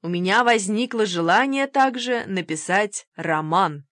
У меня возникло желание также написать роман.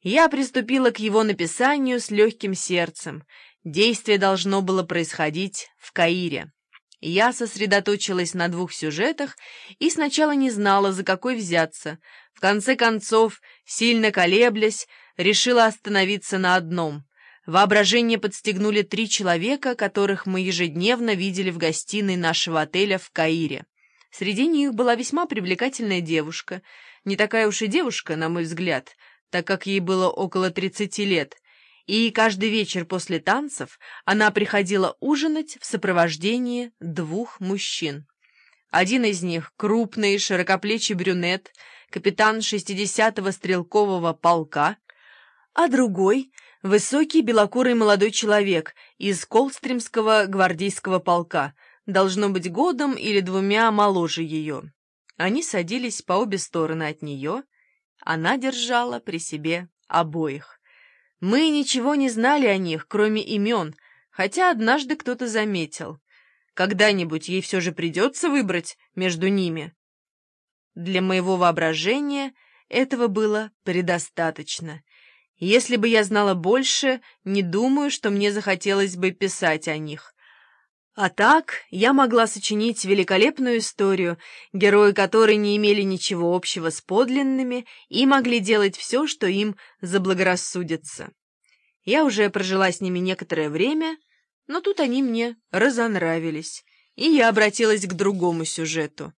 Я приступила к его написанию с легким сердцем. Действие должно было происходить в Каире. Я сосредоточилась на двух сюжетах и сначала не знала, за какой взяться. В конце концов, сильно колеблясь, решила остановиться на одном. Воображение подстегнули три человека, которых мы ежедневно видели в гостиной нашего отеля в Каире. Среди них была весьма привлекательная девушка. Не такая уж и девушка, на мой взгляд, так как ей было около тридцати лет. И каждый вечер после танцев она приходила ужинать в сопровождении двух мужчин. Один из них — крупный, широкоплечий брюнет, капитан 60-го стрелкового полка, а другой — высокий белокурый молодой человек из Колстримского гвардейского полка, должно быть годом или двумя моложе ее. Они садились по обе стороны от нее, она держала при себе обоих. Мы ничего не знали о них, кроме имен, хотя однажды кто-то заметил. Когда-нибудь ей все же придется выбрать между ними. Для моего воображения этого было предостаточно — если бы я знала больше, не думаю, что мне захотелось бы писать о них. А так я могла сочинить великолепную историю, герои которой не имели ничего общего с подлинными и могли делать все, что им заблагорассудится. Я уже прожила с ними некоторое время, но тут они мне разонравились, и я обратилась к другому сюжету.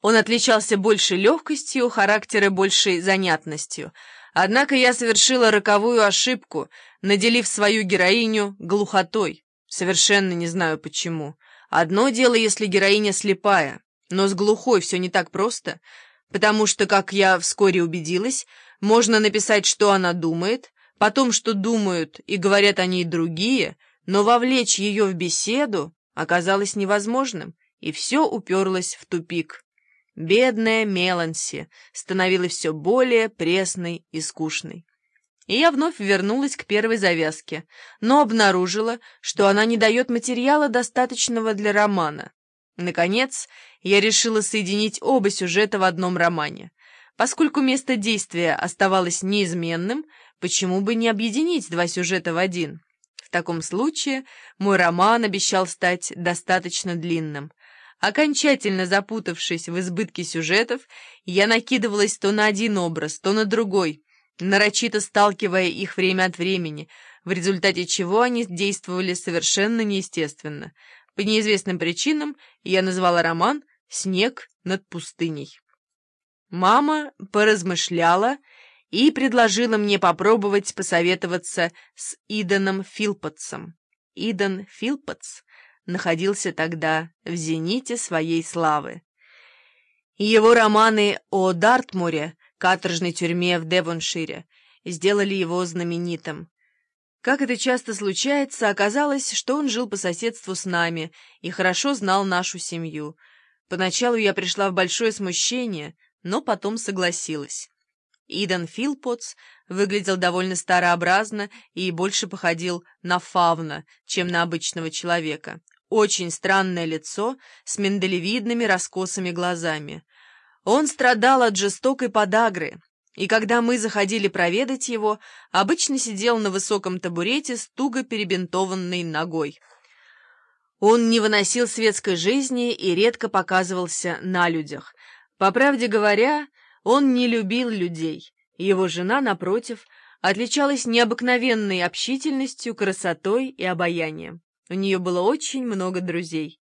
Он отличался большей легкостью, характера большей занятностью — Однако я совершила роковую ошибку, наделив свою героиню глухотой. Совершенно не знаю почему. Одно дело, если героиня слепая, но с глухой все не так просто, потому что, как я вскоре убедилась, можно написать, что она думает, потом, что думают и говорят о ней другие, но вовлечь ее в беседу оказалось невозможным, и все уперлось в тупик. Бедная Меланси становилась все более пресной и скучной. И я вновь вернулась к первой завязке, но обнаружила, что она не дает материала, достаточного для романа. Наконец, я решила соединить оба сюжета в одном романе. Поскольку место действия оставалось неизменным, почему бы не объединить два сюжета в один? В таком случае мой роман обещал стать достаточно длинным. Окончательно запутавшись в избытке сюжетов, я накидывалась то на один образ, то на другой, нарочито сталкивая их время от времени, в результате чего они действовали совершенно неестественно. По неизвестным причинам я назвала роман «Снег над пустыней». Мама поразмышляла и предложила мне попробовать посоветоваться с Иданом Филпотсом. Идан Филпотс находился тогда в зените своей славы. Его романы о Дартмуре, каторжной тюрьме в Девоншире, сделали его знаменитым. Как это часто случается, оказалось, что он жил по соседству с нами и хорошо знал нашу семью. Поначалу я пришла в большое смущение, но потом согласилась. Идан Филпотс выглядел довольно старообразно и больше походил на фавна, чем на обычного человека. Очень странное лицо с миндалевидными раскосыми глазами. Он страдал от жестокой подагры, и когда мы заходили проведать его, обычно сидел на высоком табурете с туго перебинтованной ногой. Он не выносил светской жизни и редко показывался на людях. По правде говоря, он не любил людей. Его жена, напротив, отличалась необыкновенной общительностью, красотой и обаянием. У нее было очень много друзей.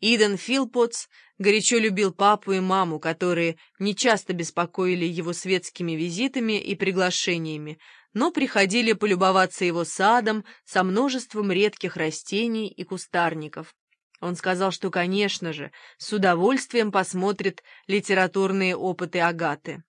Иден Филпотс горячо любил папу и маму, которые нечасто беспокоили его светскими визитами и приглашениями, но приходили полюбоваться его садом со множеством редких растений и кустарников. Он сказал, что, конечно же, с удовольствием посмотрит литературные опыты Агаты.